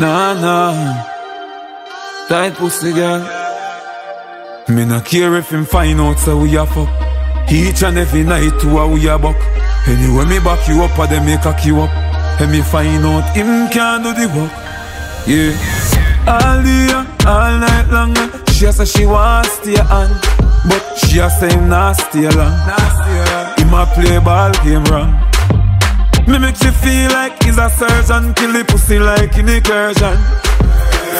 Nah, nah. Tight pussy girl. Me not care if him find out so we a fuck. Each and every night to a we a buck. Anyway me back you up or them make cock you up. And me find out him can do the work. Yeah. All day, all night long. Uh, she a say she want stay on, but she a say him not stay long. Him a play ball game wrong. Me make you feel like he's a surgeon. Kill the pussy like in incursion.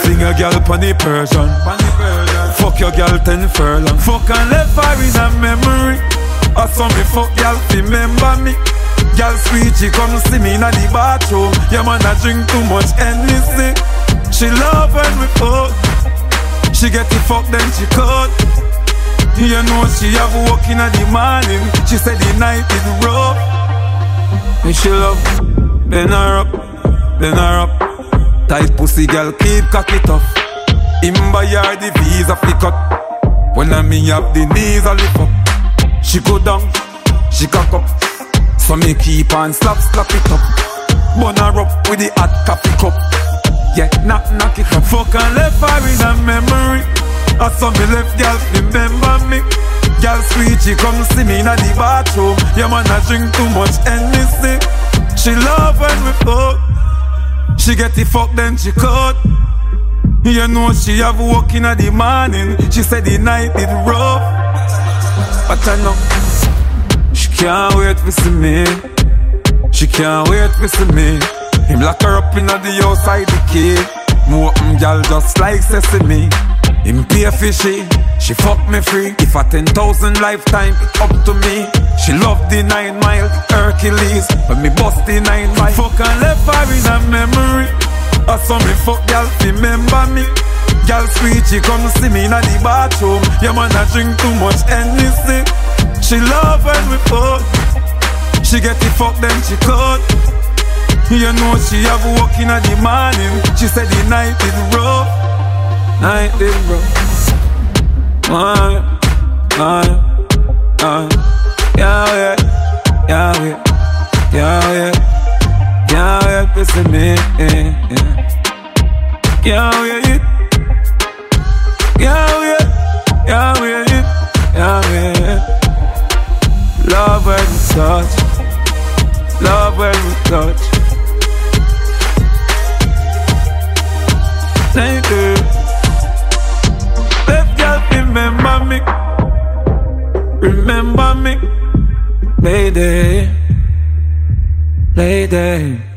Sing a girl pon the Persian. Fuck your girl ten furlong. Fuck and left her in a memory. Or some me fuck girl remember me. Girl sweet she come see me in the bathroom. Yeah man I drink too much Hennessy. She love when we fuck. She get the fuck then she cut. You know she have work in the morning. She said the night is rough me she love, bend her up, bend her up. Tight pussy girl, keep cock it up. Him buy her the visa fi cut. When I me have the knees a lift up. She go down, she cock up. So me keep on slap, slap it up. Bun her up with the hot coffee cup. Yeah, knock, knock it up. Fuck and left her in a memory. I saw me left girl, remember me. Girl sweet, she come see me in the bathroom. Yeah man, I drink too much Hennessy. She love when we fuck. She get the fuck then she cut. You know she have work in the morning. She said the night is rough. But I know she can't wait to see me. She can't wait to see me. Him lock her up in the outside the key. More gal just like sesame. Him pay fishy, she fuck me free. If a ten thousand lifetime, it up to me. She love the nine mile Hercules, but me bust the nine mile. Fuck and left her in a memory. I saw me fuck gal, remember me. Gal sweet, she come see me in the bathroom. Yeah man, I drink too much Hennessy. She love when we fuck. She get the fuck then she cut. You know she have work in the morning. She said the night is rough night is rough. Yeah, pissing me, yeah, yeah. Yeah, yeah, yeah. Yeah, yeah, yeah, yeah, yeah, yeah, yeah. Love when we touch, love when we touch. Lady. Lady.